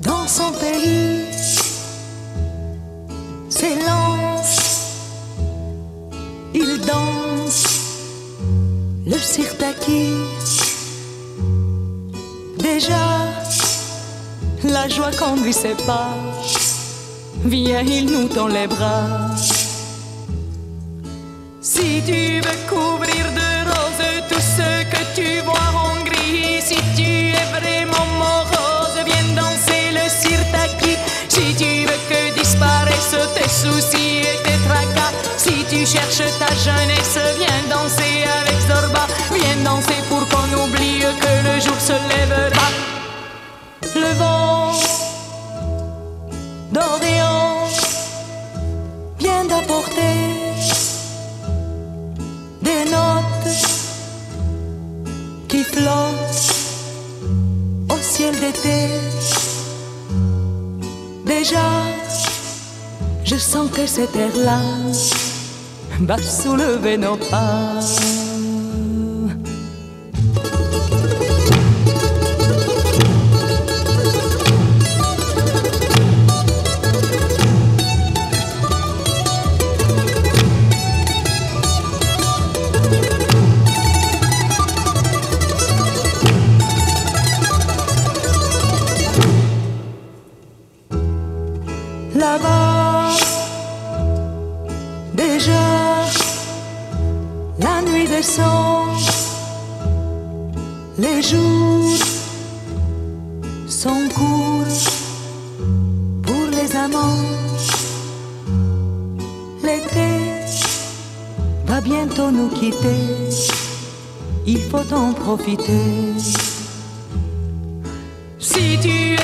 Dans son pays, s'élance, il danse le sirtaki. Déjà, la joie conduit ses pas. Viens, il nous tend les bras. Si tu veux soucis et tes tracas, si tu cherches ta jeunesse, viens danser avec Zorba. Viens danser pour qu'on oublie que le jour se lèvera. Le vent d'Orient vient d'apporter des notes qui flottent au ciel d'été. Déjà, je sens que cet air-là va soulever nos pas. Les jours sont courts pour les amants. L'été va bientôt nous quitter, il faut en profiter. Si tu